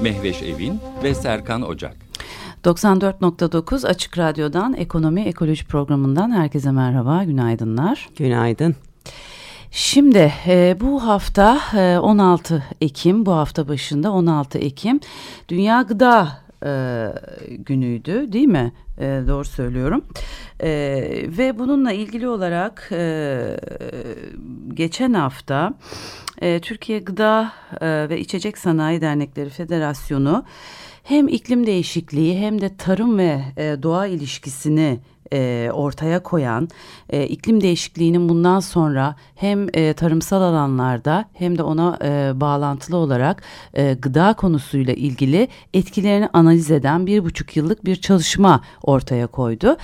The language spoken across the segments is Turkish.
Mehveş Evin ve Serkan Ocak. 94.9 Açık Radyo'dan Ekonomi Ekoloji Programı'ndan herkese merhaba, günaydınlar. Günaydın. Şimdi e, bu hafta e, 16 Ekim, bu hafta başında 16 Ekim Dünya Gıda e, günüydü değil mi? E, doğru söylüyorum. E, ve bununla ilgili olarak e, geçen hafta e, Türkiye Gıda e, ve İçecek Sanayi Dernekleri Federasyonu hem iklim değişikliği hem de tarım ve e, doğa ilişkisini e, ortaya koyan e, iklim değişikliğinin bundan sonra hem e, tarımsal alanlarda hem de ona e, bağlantılı olarak e, gıda konusuyla ilgili etkilerini analiz eden bir buçuk yıllık bir çalışma ortaya koydu.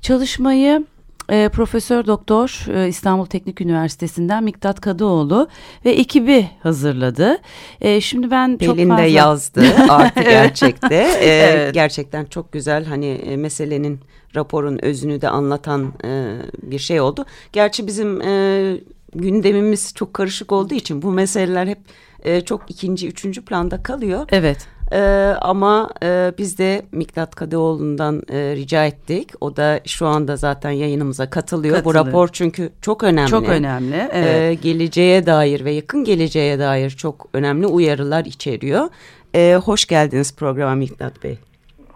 Çalışmayı e, Profesör Doktor e, İstanbul Teknik Üniversitesi'nden Miktat Kadıoğlu ve ekibi hazırladı. E, şimdi ben Pelin çok fazla... de yazdı artık gerçekte. E, evet. Gerçekten çok güzel hani e, meselenin raporun özünü de anlatan e, bir şey oldu. Gerçi bizim e, gündemimiz çok karışık olduğu için bu meseleler hep e, çok ikinci, üçüncü planda kalıyor. Evet. Ee, ama e, biz de Miktat Kadıoğlu'ndan e, rica ettik. O da şu anda zaten yayınımıza katılıyor. katılıyor. Bu rapor çünkü çok önemli. Çok önemli. Ee, evet. Ee, geleceğe dair ve yakın geleceğe dair çok önemli uyarılar içeriyor. Ee, hoş geldiniz programa Miktat Bey.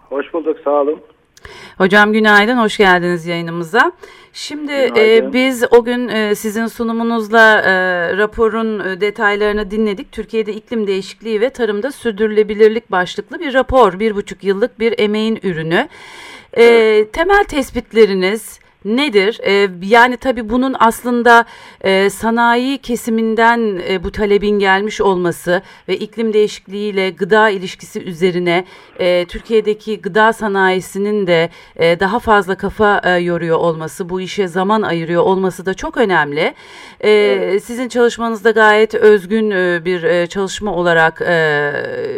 Hoş bulduk sağ olun. Hocam günaydın, hoş geldiniz yayınımıza. Şimdi e, biz o gün e, sizin sunumunuzla e, raporun e, detaylarını dinledik. Türkiye'de iklim değişikliği ve tarımda sürdürülebilirlik başlıklı bir rapor, bir buçuk yıllık bir emeğin ürünü. E, temel tespitleriniz nedir? Ee, yani tabii bunun aslında e, sanayi kesiminden e, bu talebin gelmiş olması ve iklim değişikliğiyle gıda ilişkisi üzerine e, Türkiye'deki gıda sanayisinin de e, daha fazla kafa e, yoruyor olması, bu işe zaman ayırıyor olması da çok önemli. E, Sizin çalışmanızda gayet özgün e, bir e, çalışma olarak e,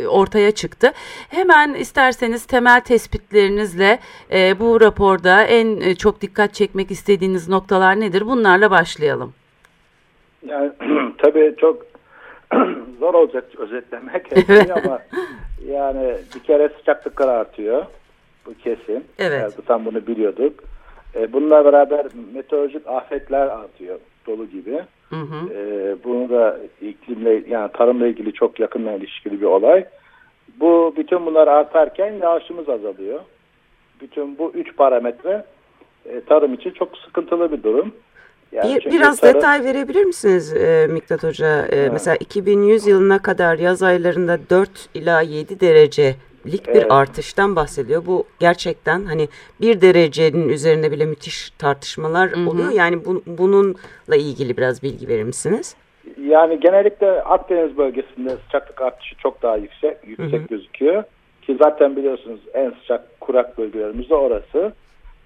ortaya çıktı. Hemen isterseniz temel tespitlerinizle e, bu raporda en e, çok dikkat çekmek istediğiniz noktalar nedir? Bunlarla başlayalım. Yani tabii çok zor olacak özetlemek ama yani bir kere sıcaklıklar artıyor. Bu kesin. Evet. Yani tam bunu biliyorduk. E, bununla beraber meteorolojik afetler artıyor dolu gibi. Hı hı. E, bunu da iklimle yani tarımla ilgili çok yakından ilişkili bir olay. Bu bütün bunlar artarken yağışımız azalıyor. Bütün bu üç parametre e, tarım için çok sıkıntılı bir durum. Yani bir, biraz tarım... detay verebilir misiniz e, Miktat Hoca? E, evet. Mesela 2100 yılına kadar yaz aylarında 4 ila 7 derecelik bir evet. artıştan bahsediyor. Bu gerçekten hani bir derecenin üzerinde bile müthiş tartışmalar Hı -hı. oluyor. Yani bu, bununla ilgili biraz bilgi verir misiniz? Yani genellikle Akdeniz bölgesinde sıcaklık artışı çok daha yüksek yüksek Hı -hı. gözüküyor. Ki zaten biliyorsunuz en sıcak kurak bölgelerimiz de orası.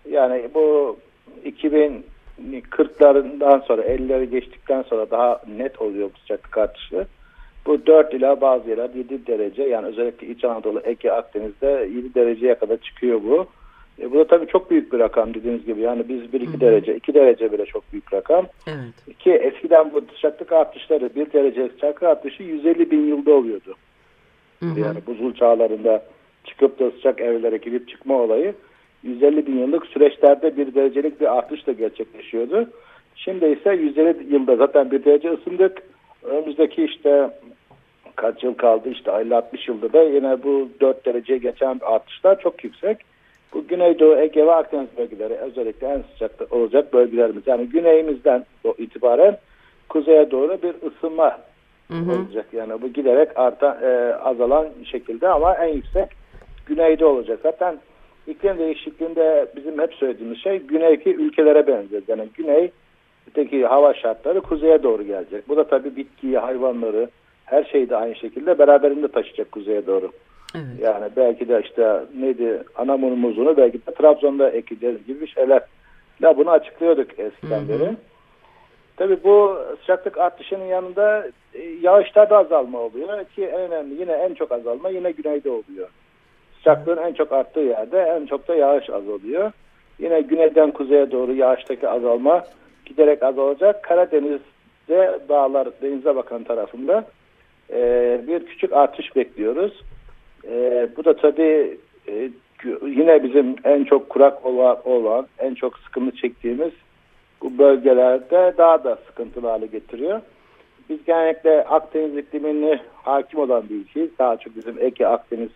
Yani bu 2040'larından sonra 50'leri geçtikten sonra daha net oluyor bu sıcaklık artışı. Bu 4 ila bazı yerler 7 derece yani özellikle İç Anadolu, Ege, Akdeniz'de 7 dereceye kadar çıkıyor bu. E, bu da tabii çok büyük bir rakam dediğiniz gibi. Yani biz 1-2 derece, 2 derece bile çok büyük rakam. Evet. Ki eskiden bu sıcaklık artışları 1 derece sıcaklık artışı 150 bin yılda oluyordu. Hı hı. Yani buzul çağlarında çıkıp da sıcak evlere girip çıkma olayı 150 bin yıllık süreçlerde bir derecelik bir artışla gerçekleşiyordu. Şimdi ise 150 yılda zaten bir derece ısındık. Önümüzdeki işte kaç yıl kaldı işte 50-60 yılda da yine bu 4 dereceye geçen artışlar çok yüksek. Bu Güneydoğu, Ege ve Akdeniz bölgeleri özellikle en sıcak olacak bölgelerimiz. Yani güneyimizden itibaren kuzeye doğru bir ısınma hı hı. olacak. Yani bu giderek artan, e, azalan şekilde ama en yüksek güneyde olacak. Zaten iklim değişikliğinde bizim hep söylediğimiz şey güneyki ülkelere benzer. Yani güneydeki hava şartları kuzeye doğru gelecek. Bu da tabii bitkiyi, hayvanları, her şeyi de aynı şekilde beraberinde taşıyacak kuzeye doğru. Evet. Yani belki de işte neydi anamur muzunu belki de Trabzon'da ekeceğiz gibi şeyler. Ya bunu açıklıyorduk eskiden beri. Tabii bu sıcaklık artışının yanında e, yağışlarda azalma oluyor ki en önemli yine en çok azalma yine güneyde oluyor. Sıcaklığın en çok arttığı yerde en çok da yağış azalıyor. Yine güneyden kuzeye doğru yağıştaki azalma giderek azalacak. Karadeniz'de dağlar denize bakan tarafında e, bir küçük artış bekliyoruz. E, bu da tabii e, yine bizim en çok kurak olan, olan, en çok sıkıntı çektiğimiz bu bölgelerde daha da sıkıntılı hale getiriyor. Biz genellikle Akdeniz iklimini hakim olan bir ülkeyiz. Daha çok bizim Ege, Akdeniz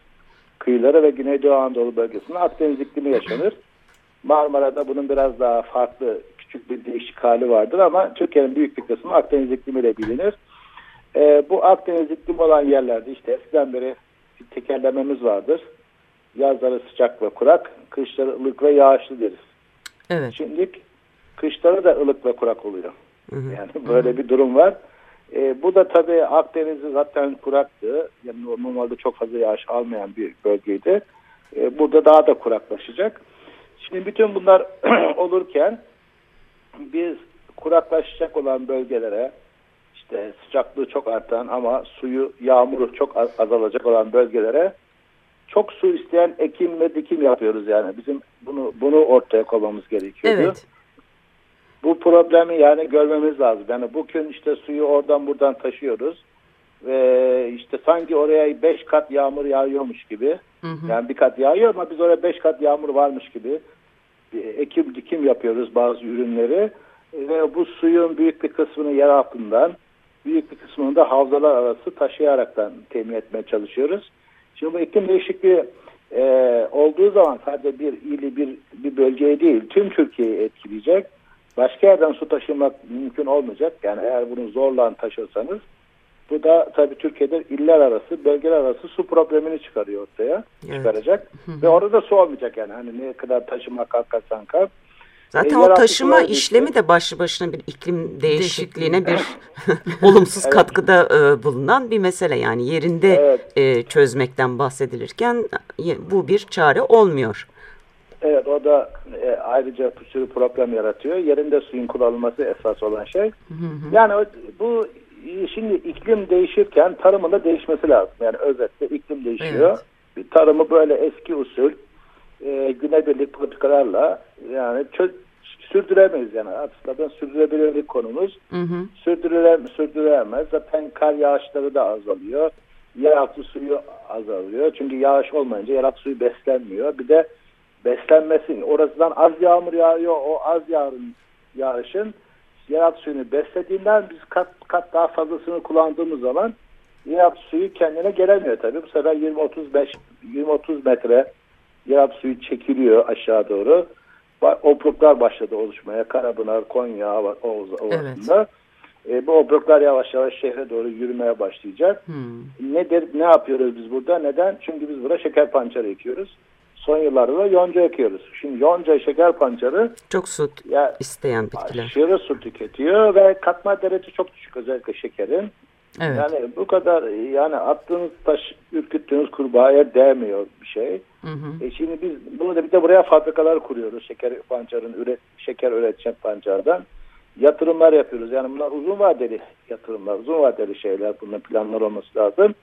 kıyıları ve Güneydoğu Anadolu bölgesinde Akdeniz iklimi yaşanır. Marmara'da bunun biraz daha farklı küçük bir değişik hali vardır ama Türkiye'nin büyük bir kısmı Akdeniz iklimiyle bilinir. Ee, bu Akdeniz iklimi olan yerlerde işte eskiden beri bir tekerlememiz vardır. Yazları sıcak ve kurak, kışları ılık ve yağışlı deriz. Evet. Şimdi kışları da ılık ve kurak oluyor. Hı hı. Yani böyle hı hı. bir durum var. E, bu da tabii Akdeniz'i zaten kuraktı. Yani normalde çok fazla yağış almayan bir bölgeydi. E, burada daha da kuraklaşacak. Şimdi bütün bunlar olurken biz kuraklaşacak olan bölgelere işte sıcaklığı çok artan ama suyu yağmuru çok azalacak olan bölgelere çok su isteyen ekim ve dikim yapıyoruz yani. Bizim bunu bunu ortaya koymamız gerekiyordu. Evet. Bu problemi yani görmemiz lazım. Yani bugün işte suyu oradan buradan taşıyoruz ve işte sanki oraya beş kat yağmur yağıyormuş gibi. Hı hı. Yani bir kat yağıyor ama biz oraya beş kat yağmur varmış gibi ekim dikim yapıyoruz bazı ürünleri ve bu suyun büyük bir kısmını yer altından büyük bir kısmını da havzalar arası taşıyaraktan temin etmeye çalışıyoruz. Şimdi bu iklim değişikliği e, olduğu zaman sadece bir ili bir, bir bölgeyi değil tüm Türkiye'yi etkileyecek. Başka yerden su taşımak mümkün olmayacak. Yani eğer bunu zorla taşırsanız bu da tabii Türkiye'de iller arası, bölgeler arası su problemini çıkarıyor ortaya, evet. çıkaracak. Ve orada su olmayacak yani. Hani ne kadar taşıma kalkarsan kalk. Zaten e, o taşıma işlemi de başlı başına bir iklim değişikliğine bir olumsuz evet. katkıda e, bulunan bir mesele. Yani yerinde evet. e, çözmekten bahsedilirken bu bir çare olmuyor. Evet o da e, ayrıca bir sürü problem yaratıyor. Yerinde suyun kullanılması esas olan şey. Hı hı. Yani o, bu şimdi iklim değişirken tarımın da değişmesi lazım. Yani özetle iklim değişiyor. Evet. Bir tarımı böyle eski usul e, günebirlik politikalarla yani çöz, sürdüremeyiz yani aslında sürdürülebilirlik konumuz. Hı hı. Sürdürüle, sürdürülemez. Zaten kar yağışları da azalıyor. Yeraltı suyu azalıyor. Çünkü yağış olmayınca yeraltı suyu beslenmiyor. Bir de beslenmesin. Orasından az yağmur yağıyor. O az yağın yağışın yeraltı suyunu beslediğinden biz kat kat daha fazlasını kullandığımız zaman yeraltı suyu kendine gelemiyor tabii. Bu sefer 20-35 20-30 metre yeraltı suyu çekiliyor aşağı doğru. Obruklar başladı oluşmaya. Karabınar, Konya Ovası'nda. Evet. E, bu obruklar yavaş yavaş şehre doğru yürümeye başlayacak. Hmm. Nedir? Ne yapıyoruz biz burada? Neden? Çünkü biz burada şeker pancarı ekiyoruz son yıllarda da yonca ekiyoruz. Şimdi yonca şeker pancarı çok su ya, isteyen bitkiler. Aşırı su tüketiyor ve katma derece çok düşük özellikle şekerin. Evet. Yani bu kadar yani attığınız taş ürküttüğünüz kurbağaya değmiyor bir şey. Hı hı. E şimdi biz bunu da bir de buraya fabrikalar kuruyoruz şeker pancarın üret, şeker üretecek pancardan. Yatırımlar yapıyoruz. Yani bunlar uzun vadeli yatırımlar, uzun vadeli şeyler. Bunun planlar olması lazım.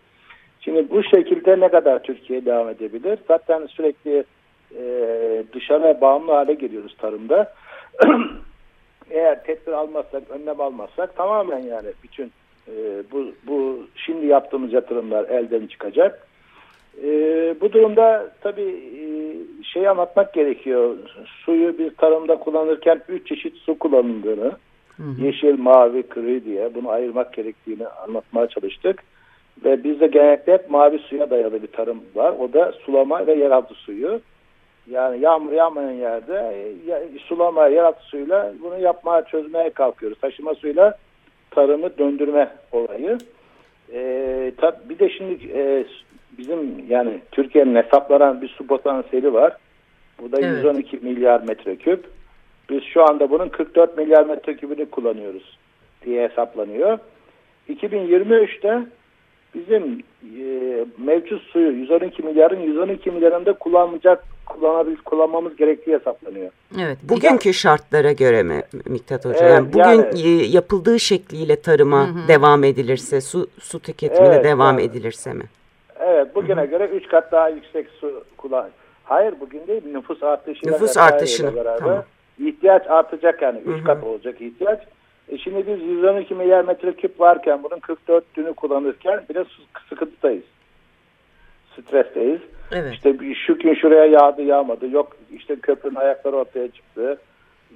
Şimdi bu şekilde ne kadar Türkiye devam edebilir? Zaten sürekli e, dışarıya bağımlı hale geliyoruz tarımda. Eğer tedbir almazsak, önlem almazsak tamamen yani bütün e, bu, bu şimdi yaptığımız yatırımlar elden çıkacak. E, bu durumda tabii e, şey anlatmak gerekiyor. Suyu biz tarımda kullanırken üç çeşit su kullanıldığını, hı hı. yeşil, mavi, kırı diye bunu ayırmak gerektiğini anlatmaya çalıştık. Ve bizde genellikle hep mavi suya dayalı bir tarım var. O da sulama ve yeraltı suyu. Yani yağmur yağmayan yerde sulama, yeraltı suyuyla bunu yapmaya, çözmeye kalkıyoruz. Taşıma suyuyla tarımı döndürme olayı. Ee, tab bir de şimdi e, bizim yani Türkiye'nin hesaplanan bir su potansiyeli var. Bu da evet. 112 milyar metreküp. Biz şu anda bunun 44 milyar metrekübünü kullanıyoruz diye hesaplanıyor. 2023'te bizim e, mevcut suyu 112 milyarın 112 milyarında kullanacak kullanabil kullanmamız gerektiği hesaplanıyor. Evet. Bugünkü ya, şartlara göre mi Miktat Hoca? Evet, yani bugün yani, yapıldığı şekliyle tarıma hı hı. devam edilirse, su su tüketimine evet, devam yani, edilirse mi? Evet, bugüne hı hı. göre 3 kat daha yüksek su kullan. Hayır, bugün değil. Nüfus artışıyla nüfus artışını beraber tamam. ihtiyaç artacak yani 3 kat olacak ihtiyaç. E şimdi biz 112 milyar metreküp varken bunun 44 dünü kullanırken biraz sıkıntıdayız. Stresteyiz. Evet. İşte şu gün şuraya yağdı yağmadı. Yok işte köprünün ayakları ortaya çıktı.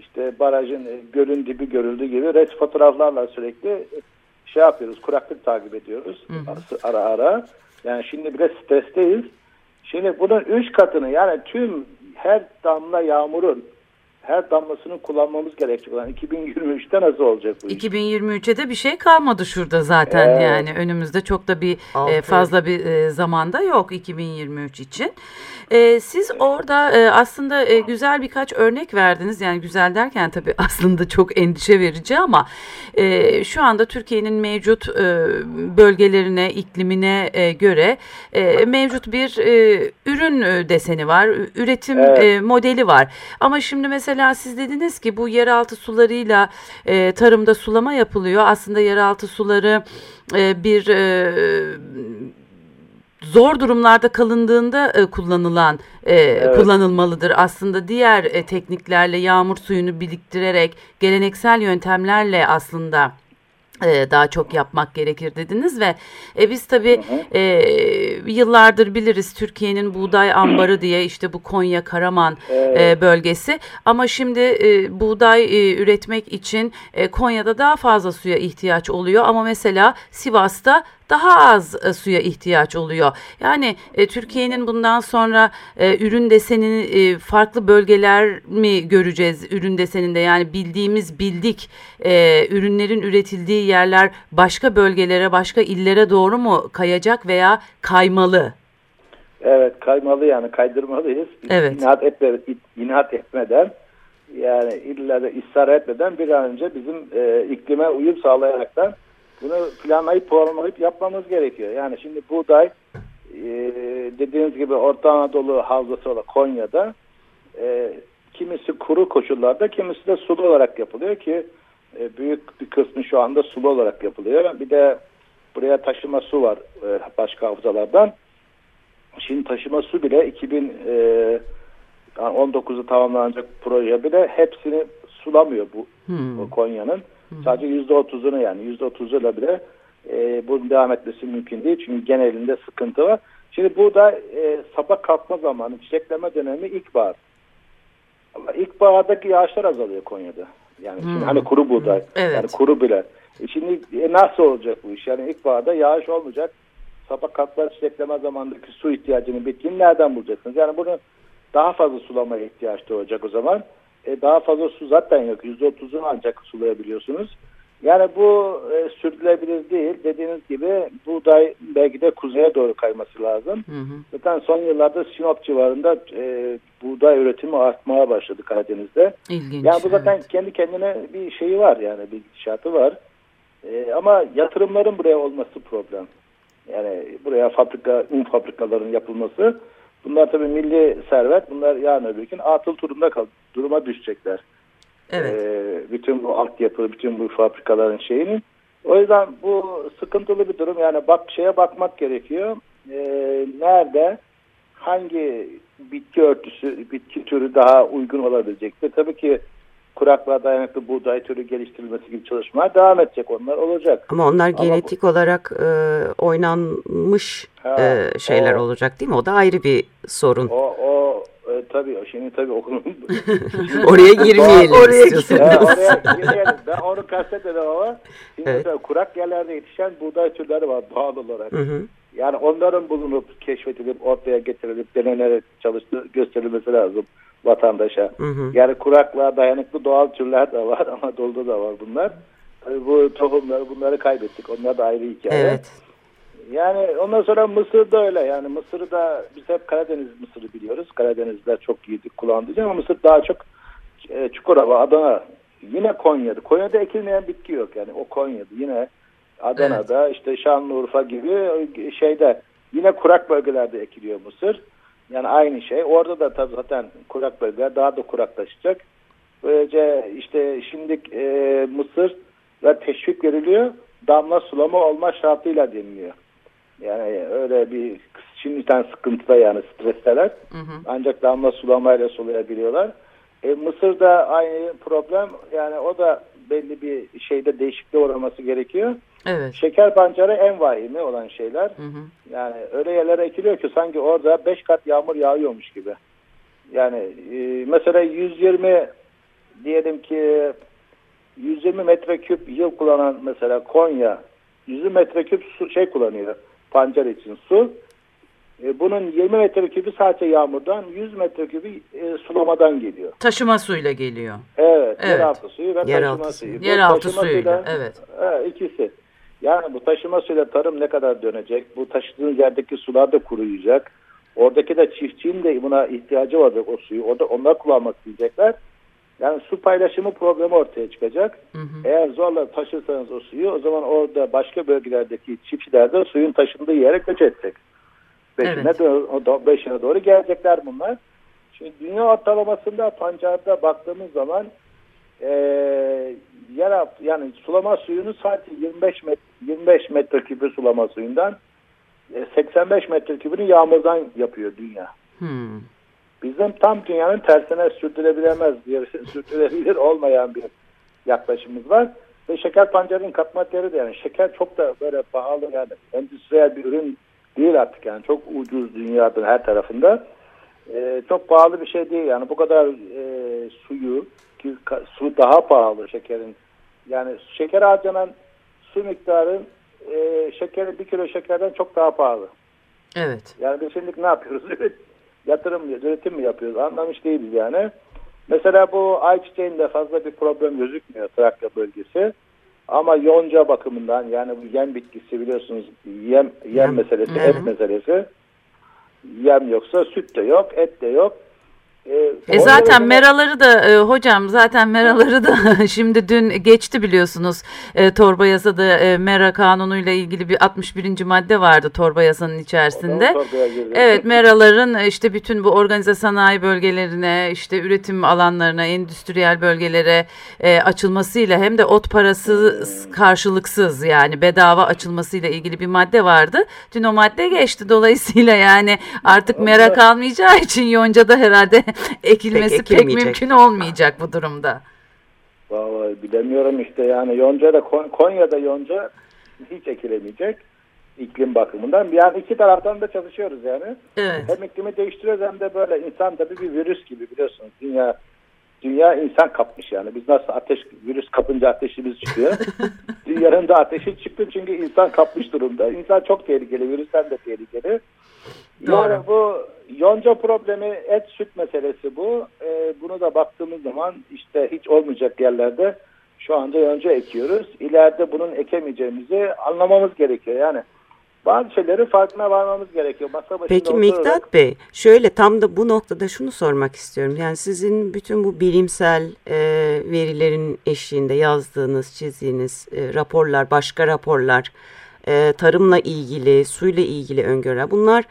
İşte barajın e, gölün dibi görüldü gibi res fotoğraflarla sürekli şey yapıyoruz. Kuraklık takip ediyoruz. Hı hı. Ara ara. Yani şimdi bile stresteyiz. Şimdi bunun üç katını yani tüm her damla yağmurun her damlasını kullanmamız gerekecek olan 2023'te nasıl olacak bu iş? 2023'e de bir şey kalmadı şurada zaten evet. yani önümüzde çok da bir e, fazla bir e, zamanda yok 2023 için. E, siz orada e, aslında e, güzel birkaç örnek verdiniz yani güzel derken tabii aslında çok endişe verici ama e, şu anda Türkiye'nin mevcut e, bölgelerine iklimine e, göre e, mevcut bir e, ürün e, deseni var üretim evet. e, modeli var ama şimdi mesela mesela siz dediniz ki bu yeraltı sularıyla e, tarımda sulama yapılıyor. Aslında yeraltı suları e, bir e, zor durumlarda kalındığında e, kullanılan e, evet. kullanılmalıdır. Aslında diğer e, tekniklerle yağmur suyunu biriktirerek geleneksel yöntemlerle aslında e, daha çok yapmak gerekir dediniz ve e, biz tabii E, yıllardır biliriz Türkiye'nin buğday ambarı diye işte bu Konya Karaman evet. e, bölgesi ama şimdi e, buğday e, üretmek için e, Konya'da daha fazla suya ihtiyaç oluyor ama mesela Sivas'ta daha az e, suya ihtiyaç oluyor. Yani e, Türkiye'nin bundan sonra e, ürün desenini e, farklı bölgeler mi göreceğiz ürün deseninde? Yani bildiğimiz bildik e, ürünlerin üretildiği yerler başka bölgelere, başka illere doğru mu kayacak veya kaymalı? Evet kaymalı yani kaydırmalıyız. Evet. İnat, etme, inat etmeden yani illa da ısrar etmeden bir an önce bizim e, iklime uyum sağlayaraktan bunu planlayıp planlayıp yapmamız gerekiyor. Yani şimdi buğday e, dediğiniz gibi Orta Anadolu havzası olan Konya'da e, kimisi kuru koşullarda kimisi de sulu olarak yapılıyor ki e, büyük bir kısmı şu anda sulu olarak yapılıyor. Bir de buraya taşıma su var e, başka havzalardan. Şimdi taşıma su bile 2019'u e, tamamlanacak proje bile hepsini sulamıyor bu hmm. Konya'nın. Sadece yüzde otuzunu yani yüzde otuzuyla bile e, bunun devam etmesi mümkün değil. Çünkü genelinde sıkıntı var. Şimdi burada e, sabah kalkma zamanı, çiçekleme dönemi ilkbahar. Ama ilkbahardaki yağışlar azalıyor Konya'da. Yani hmm. şimdi hani kuru buğday, evet. yani kuru bile. E şimdi e, nasıl olacak bu iş? Yani ilkbaharda yağış olmayacak. Sabah kalkma çiçekleme zamanındaki su ihtiyacını bitkinin nereden bulacaksınız? Yani bunu daha fazla sulamaya ihtiyaç olacak o zaman e, daha fazla su zaten yok. %30'unu ancak sulayabiliyorsunuz. Yani bu e, sürdürülebilir değil. Dediğiniz gibi buğday belki de kuzeye doğru kayması lazım. Hı hı. Zaten son yıllarda Sinop civarında e, buğday üretimi artmaya başladı Karadeniz'de. İlginç, yani bu zaten evet. kendi kendine bir şeyi var yani bir gidişatı var. E, ama yatırımların buraya olması problem. Yani buraya fabrika, un fabrikaların yapılması Bunlar tabii milli servet. Bunlar yarın öbür gün atıl turunda kal duruma düşecekler. Evet. Ee, bütün bu altyapı, bütün bu fabrikaların şeyini. O yüzden bu sıkıntılı bir durum. Yani bak şeye bakmak gerekiyor. Ee, nerede hangi bitki örtüsü, bitki türü daha uygun olabilecektir? Tabii ki kuraklığa dayanıklı buğday türü geliştirilmesi gibi çalışmalar devam edecek. Onlar olacak. Ama onlar genetik bu, olarak e, oynanmış ha, e, şeyler o, olacak değil mi? O da ayrı bir sorun. O, o e, tabii şimdi tabii okulun oraya girmeyelim oraya istiyorsunuz. oraya girmeyelim. Ben onu kastetmedim ama şimdi evet. kurak yerlerde yetişen buğday türleri var doğal olarak. Hı hı. Yani onların bulunup keşfedilip ortaya getirilip denenerek çalıştığı gösterilmesi lazım vatandaşa. Hı hı. Yani kuraklığa dayanıklı doğal türler de var ama dolda da var bunlar. Tabii bu tohumları bunları kaybettik. Onlar da ayrı hikaye. Evet. Yani ondan sonra Mısır'da öyle. Yani Mısır'da biz hep Karadeniz Mısır'ı biliyoruz. Karadenizler çok yedik kullandığı ama Mısır daha çok e, Çukurova, Adana. Yine Konya'da. Konya'da ekilmeyen bitki yok yani. O Konya'da. Yine Adana'da evet. işte Şanlıurfa gibi şeyde yine kurak bölgelerde ekiliyor mısır. Yani aynı şey. Orada da tabii zaten kurak bölgeler daha da kuraklaşacak. Böylece işte şimdi e, mısır ve teşvik veriliyor. Damla sulama olma şartıyla deniliyor. Yani öyle bir şimdiden sıkıntıda yani stresteler. Hı hı. Ancak damla sulamayla sulayabiliyorlar. E, Mısır'da aynı problem yani o da belli bir şeyde değişikliğe uğraması gerekiyor. Evet. Şeker pancarı en vahimi olan şeyler. Hı hı. Yani öyle yerlere ekiliyor ki sanki orada 5 kat yağmur yağıyormuş gibi. Yani e, mesela 120 diyelim ki 120 metreküp yıl kullanan mesela Konya 100 metreküp su şey kullanıyor pancar için su. E, bunun 20 metrekübü sadece yağmurdan 100 metrekübü e, sulamadan geliyor. Taşıma suyla geliyor. Evet, evet. yeraltı suyu ve yeraltı taşıma suyu. Yeraltı suyuyla, evet. evet. ikisi. Yani bu taşıma suyla tarım ne kadar dönecek? Bu taşıdığınız yerdeki sular da kuruyacak. Oradaki de çiftçinin de buna ihtiyacı olacak o suyu. Orada onlar kullanmak isteyecekler. Yani su paylaşımı problemi ortaya çıkacak. Hı hı. Eğer zorla taşırsanız o suyu o zaman orada başka bölgelerdeki çiftçiler de suyun taşındığı yere göç edecek. Beşine, evet. doğru, beşine doğru gelecekler bunlar. Şimdi dünya ortalamasında pancarda baktığımız zaman e, yer altı, yani sulama suyunu sadece 25 met 25 metreküpü sulama suyundan e, 85 metreküpünü yağmurdan yapıyor dünya. Hmm. Bizim tam dünyanın tersine sürdürülebilemez, sürdürülebilir olmayan bir yaklaşımımız var. Ve şeker pancarın katma değeri de yani şeker çok da böyle pahalı yani endüstriyel bir ürün değil artık yani çok ucuz dünyanın her tarafında. E, çok pahalı bir şey değil yani bu kadar e, suyu ki su daha pahalı şekerin yani şeker harcanan su miktarı e, şekeri bir kilo şekerden çok daha pahalı. Evet. Yani biz şimdi ne yapıyoruz? Yatırım mı, üretim mi yapıyoruz? Anlamış değiliz yani. Mesela bu ayçiçeğinde fazla bir problem gözükmüyor Trakya bölgesi. Ama yonca bakımından yani bu yem bitkisi biliyorsunuz yem, yem, meselesi, et meselesi. Yem yoksa süt de yok, et de yok. E, e zaten meraları da e, hocam zaten meraları da şimdi dün geçti biliyorsunuz e, torba yasada e, mera kanunuyla ilgili bir 61. madde vardı torba yasanın içerisinde. Evet meraların işte bütün bu organize sanayi bölgelerine işte üretim alanlarına endüstriyel bölgelere e, açılmasıyla hem de ot parası hmm. karşılıksız yani bedava açılmasıyla ilgili bir madde vardı. Dün o madde geçti dolayısıyla yani artık mera kalmayacağı için yonca da herhalde ekilmesi pek, pek mümkün olmayacak bu durumda. Vallahi bilemiyorum işte yani yonca da Konya'da yonca hiç ekilemeyecek iklim bakımından. Yani iki taraftan da çalışıyoruz yani. Evet. Hem iklimi değiştiriyoruz hem de böyle insan tabii bir virüs gibi biliyorsunuz. Dünya dünya insan kapmış yani. Biz nasıl ateş virüs kapınca ateşimiz çıkıyor. Dünyanın da ateşi çıktı çünkü insan kapmış durumda. İnsan çok tehlikeli, virüsten de tehlikeli. Doğru. Yani bu yonca problemi et süt meselesi bu. Ee, bunu da baktığımız zaman işte hiç olmayacak yerlerde şu anda yonca ekiyoruz. İleride bunun ekemeyeceğimizi anlamamız gerekiyor. Yani bazı şeyleri farkına varmamız gerekiyor. Masa Peki Miktat Bey şöyle tam da bu noktada şunu sormak istiyorum. Yani sizin bütün bu bilimsel e, verilerin eşliğinde yazdığınız, çizdiğiniz e, raporlar, başka raporlar, e, tarımla ilgili, suyla ilgili öngörüler bunlar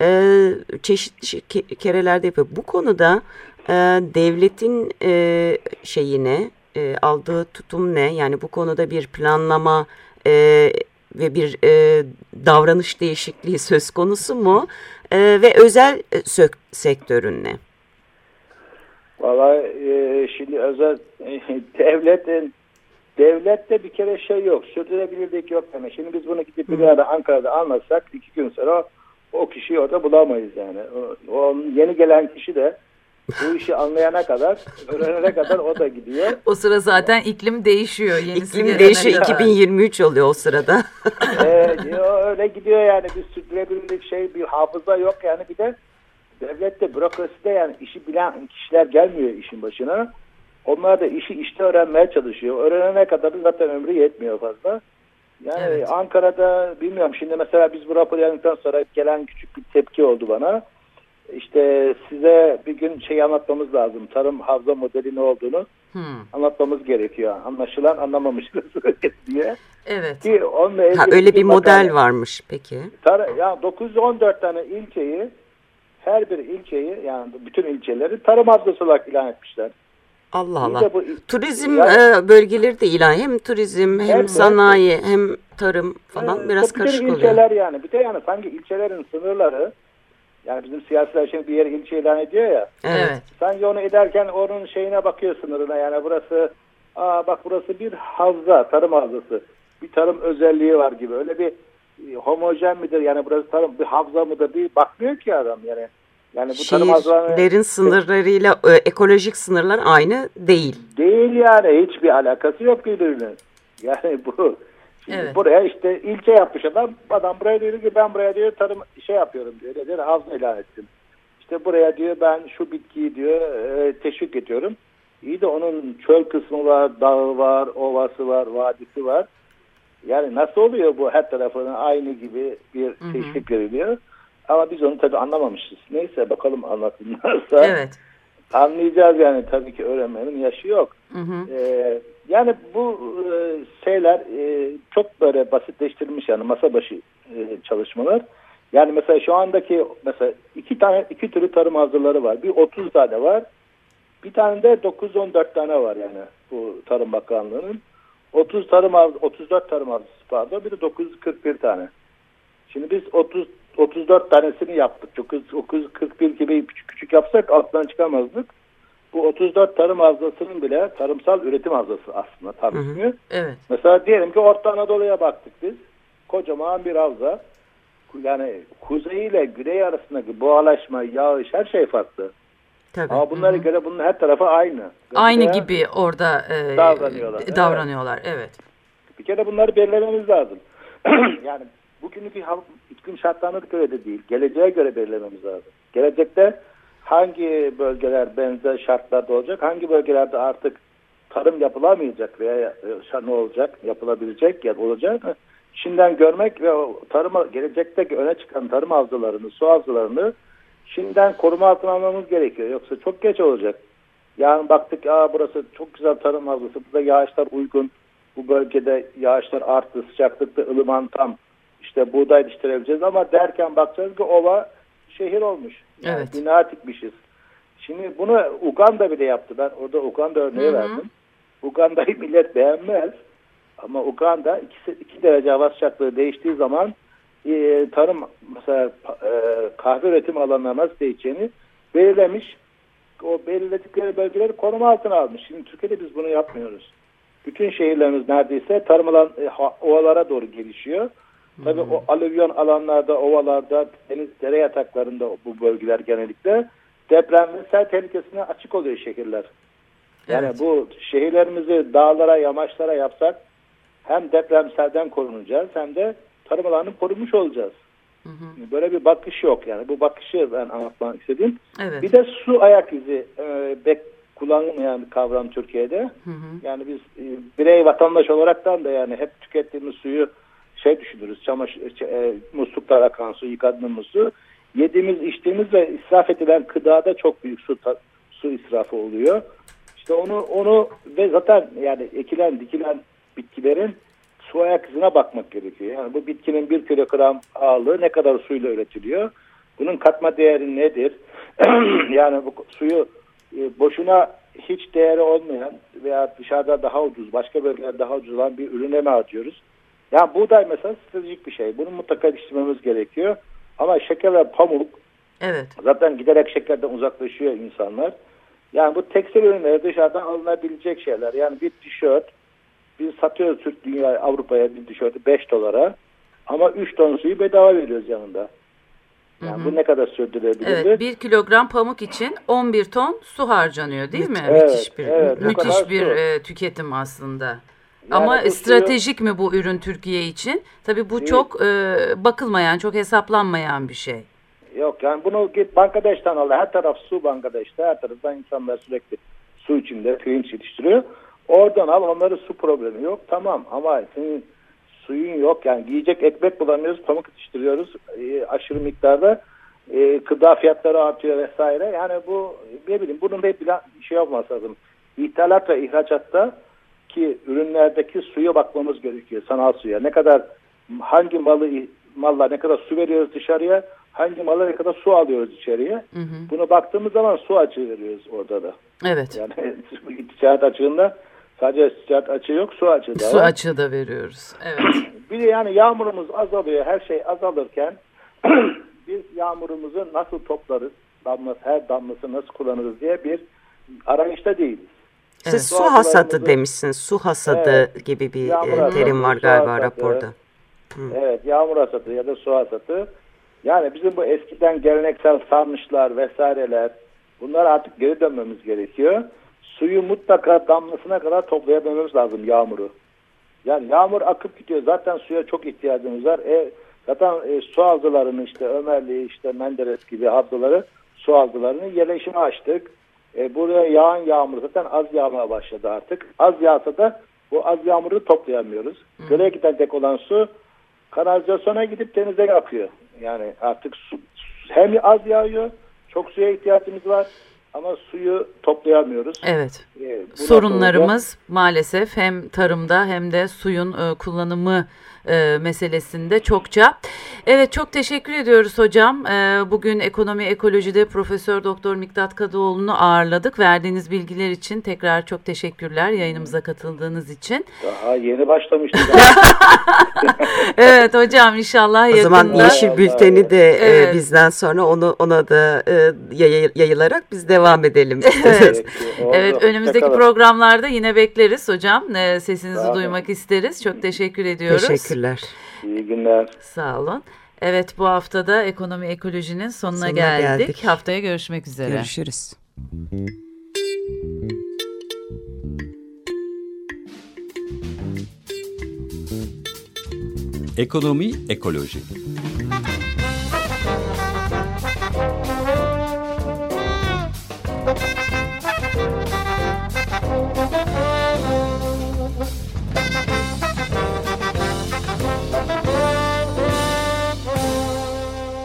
e, çeşitli kerelerde yapıyor. Bu konuda e, devletin e, şeyine e, aldığı tutum ne? Yani bu konuda bir planlama e, ve bir e, davranış değişikliği söz konusu mu? E, ve özel e, sök, sektörün ne? Valla e, şimdi özel e, devletin devlette bir kere şey yok. Sürdürülebilirlik yok demek. Şimdi biz bunu gidip bir yerde Ankara'da anlatsak iki gün sonra o kişiyi orada bulamayız yani. O, o yeni gelen kişi de bu işi anlayana kadar, öğrenene kadar o da gidiyor. O sıra zaten iklim değişiyor. Yenisi iklim değişiyor. Kadar. 2023 oluyor o sırada. ee, öyle gidiyor yani. Bir sürdürülebilirlik şey, bir hafıza yok yani. Bir de devlette, bürokraside yani işi bilen kişiler gelmiyor işin başına. Onlar da işi işte öğrenmeye çalışıyor. Öğrenene kadar zaten ömrü yetmiyor fazla. Yani evet. Ankara'da bilmiyorum şimdi mesela biz bu rapor yazdıktan sonra gelen küçük bir tepki oldu bana. İşte size bir gün şey anlatmamız lazım. Tarım havza modeli ne olduğunu hmm. anlatmamız gerekiyor. Anlaşılan anlamamışız diye. Evet. Ki onunla ha, öyle bir model makale. varmış peki. Tar ya 914 tane ilçeyi her bir ilçeyi yani bütün ilçeleri tarım havzası olarak ilan etmişler. Allah Allah. Bu, turizm yani, e, bölgeleri de ilan. Hem turizm hem, hem sanayi hem, hem tarım falan evet, biraz karışık oluyor. ilçeler yani. Bir de yani sanki ilçelerin sınırları yani bizim siyasiler şimdi bir yere ilçe ilan ediyor ya. Evet. Sanki onu ederken onun şeyine bakıyor sınırına yani burası aa bak burası bir havza, tarım havzası. Bir tarım özelliği var gibi. Öyle bir e, homojen midir yani burası tarım bir havza mıdır diye bakmıyor ki adam yani. Yani bu tarım havzalarının sınırlarıyla e, ekolojik sınırlar aynı değil. Değil yani hiçbir alakası yok birbirine. Yani bu Şimdi evet. buraya işte ilçe yapmış adam. Adam buraya diyor ki ben buraya diyor tarım şey yapıyorum diyor. Diyor havza ilan ettim. İşte buraya diyor ben şu bitkiyi diyor e, teşvik ediyorum. İyi de onun çöl kısmı var, dağı var, ovası var, vadisi var. Yani nasıl oluyor bu her tarafına aynı gibi bir teşvik veriliyor. Ama biz onu tabii anlamamışız. Neyse bakalım anlatırlarsa. Evet. Anlayacağız yani tabii ki öğrenmenin yaşı yok. Hı hı. Ee, yani bu e, şeyler e, çok böyle basitleştirilmiş yani masa başı e, çalışmalar. Yani mesela şu andaki mesela iki tane iki türü tarım havzaları var. Bir 30 tane var. Bir tane de 914 tane var yani bu Tarım Bakanlığı'nın. 30 tarım havzası, 34 tarım havzası pardon bir de 941 tane. Şimdi biz 30 34 tanesini yaptık. 941 gibi küçük küçük yapsak alttan çıkamazdık. Bu 34 tarım havzasının bile tarımsal üretim havzası aslında tam ismi. Evet. Mesela diyelim ki Orta Anadolu'ya baktık biz. Kocaman bir havza. Yani kuzey ile güney arasındaki boğalaşma, yağış her şey farklı. Tabii. Ama bunlara göre bunun her tarafı aynı. Aynı Mesela gibi orada e, davranıyorlar. Davranıyorlar, evet. evet. Bir kere bunları belirlememiz lazım. yani bugünkü iklim şartlarına göre de değil, geleceğe göre belirlememiz lazım. Gelecekte hangi bölgeler benzer şartlarda olacak, hangi bölgelerde artık tarım yapılamayacak veya ne olacak, yapılabilecek ya olacak. Şimdiden görmek ve tarıma gelecekteki öne çıkan tarım havzalarını, su havzalarını şimdiden koruma altına almamız gerekiyor. Yoksa çok geç olacak. Yani baktık aa burası çok güzel tarım havzası, burada yağışlar uygun, bu bölgede yağışlar arttı, sıcaklıkta ılıman tam, işte buğday yetiştirebileceğiz ama derken bakacağız ki ova şehir olmuş. Yani evet. Bina dikmişiz. Şimdi bunu Uganda bile yaptı. Ben orada Uganda örneği Hı -hı. verdim. Uganda'yı millet beğenmez. Ama Uganda 2 derece hava sıcaklığı değiştiği zaman e, tarım mesela e, kahve üretim alanlarına nasıl değişeceğini belirlemiş. O belirledikleri bölgeleri koruma altına almış. Şimdi Türkiye'de biz bunu yapmıyoruz. Bütün şehirlerimiz neredeyse tarım alan e, ovalara doğru gelişiyor. Tabii o alüvyon alanlarda, ovalarda, deniz, dere yataklarında bu bölgeler genellikle deprem ve sel tehlikesine açık oluyor şehirler. Yani evet. bu şehirlerimizi dağlara, yamaçlara yapsak hem depremselden korunacağız hem de tarım alanını korunmuş olacağız. Hı hı. Böyle bir bakış yok yani. Bu bakışı ben anlatmak istedim. Evet. Bir de su ayak izi e, bek kullanılmayan kavram Türkiye'de. Hı hı. Yani biz e, birey vatandaş olaraktan da yani hep tükettiğimiz suyu şey düşünürüz. Çamaşır, e, musluklar akan su, yıkadığımız su. Yediğimiz, içtiğimiz ve israf edilen gıdada çok büyük su, su israfı oluyor. İşte onu onu ve zaten yani ekilen, dikilen bitkilerin su ayak izine bakmak gerekiyor. Yani bu bitkinin bir kilogram ağırlığı ne kadar suyla üretiliyor? Bunun katma değeri nedir? yani bu suyu e, boşuna hiç değeri olmayan veya dışarıda daha ucuz, başka bölgelerde daha ucuz olan bir ürüne mi harcıyoruz? Yani buğday mesela stratejik bir şey. Bunu mutlaka yetiştirmemiz gerekiyor. Ama şeker ve pamuk evet. zaten giderek şekerden uzaklaşıyor insanlar. Yani bu tekstil ürünleri dışarıdan alınabilecek şeyler. Yani bir tişört biz satıyoruz Türk dünya Avrupa'ya bir tişörtü 5 dolara ama 3 ton suyu bedava veriyoruz yanında. Yani hı hı. bu ne kadar sürdürülebilir? Evet, bir kilogram pamuk için 11 ton su harcanıyor değil mi? Evet, müthiş bir evet, müthiş bir e, tüketim aslında. Yani Ama stratejik suyu... mi bu ürün Türkiye için? Tabii bu Değil. çok e, bakılmayan, çok hesaplanmayan bir şey. Yok yani bunu git Bangladeş'ten al. Her taraf su Bangladeş'te. Her taraftan insanlar sürekli su içinde pirinç yetiştiriyor. Oradan al onları su problemi yok. Tamam ama senin suyun yok. Yani yiyecek ekmek bulamıyoruz. Pamuk yetiştiriyoruz e, aşırı miktarda. e, gıda fiyatları artıyor vesaire. Yani bu ne bileyim bunun bir plan, şey olması lazım. İthalat ve ihracatta ki ürünlerdeki suya bakmamız gerekiyor. Sanal suya. Ne kadar hangi malı malla ne kadar su veriyoruz dışarıya, hangi malla ne kadar su alıyoruz içeriye. Hı hı. Bunu baktığımız zaman su açığı veriyoruz orada da. Evet. Yani ticaret açığında sadece ticaret açığı yok, su açığı da Su açığı da veriyoruz. Evet. bir de yani yağmurumuz azalıyor, her şey azalırken biz yağmurumuzu nasıl toplarız, damlası, her damlası nasıl kullanırız diye bir arayışta değiliz. Siz evet. su hasadı demişsiniz. Su hasadı evet. gibi bir yağmur terim var galiba hasadı, raporda. Hı. Evet yağmur hasadı ya da su hasadı. Yani bizim bu eskiden geleneksel sarmışlar vesaireler bunlar artık geri dönmemiz gerekiyor. Suyu mutlaka damlasına kadar toplayabilmemiz lazım yağmuru. Yani yağmur akıp gidiyor. Zaten suya çok ihtiyacımız var. E, zaten e, su havzalarını işte Ömerli, işte Menderes gibi havzaları su havzalarını yerleşime açtık. E, buraya yağan yağmur zaten az yağmaya başladı artık. Az yağsa da bu az yağmuru toplayamıyoruz. Göle giden tek olan su kanalizasyona gidip denize akıyor. Yani artık su, hem az yağıyor, çok suya ihtiyacımız var ama suyu toplayamıyoruz. Evet. Ee, Sorunlarımız da... maalesef hem tarımda hem de suyun e, kullanımı e, meselesinde çokça. Evet çok teşekkür ediyoruz hocam. E, bugün ekonomi ekolojide Profesör Doktor Miktat Kadıoğlu'nu ağırladık. Verdiğiniz bilgiler için tekrar çok teşekkürler yayınımıza katıldığınız için. Daha yeni başlamıştık. evet hocam inşallah yakında. O zaman yeşil bülteni de e, evet. e, bizden sonra onu ona da e, yay, yayılarak biz devam edelim. evet. evet önümüzdeki programlarda yine bekleriz hocam. E, sesinizi Sağ duymak isteriz. Çok teşekkür ediyoruz. Teşekkürler. İyi günler. Sağ olun. Evet bu haftada ekonomi ekolojinin sonuna, sonuna geldik. geldik. Haftaya görüşmek üzere. Görüşürüz. Ekonomi ekoloji.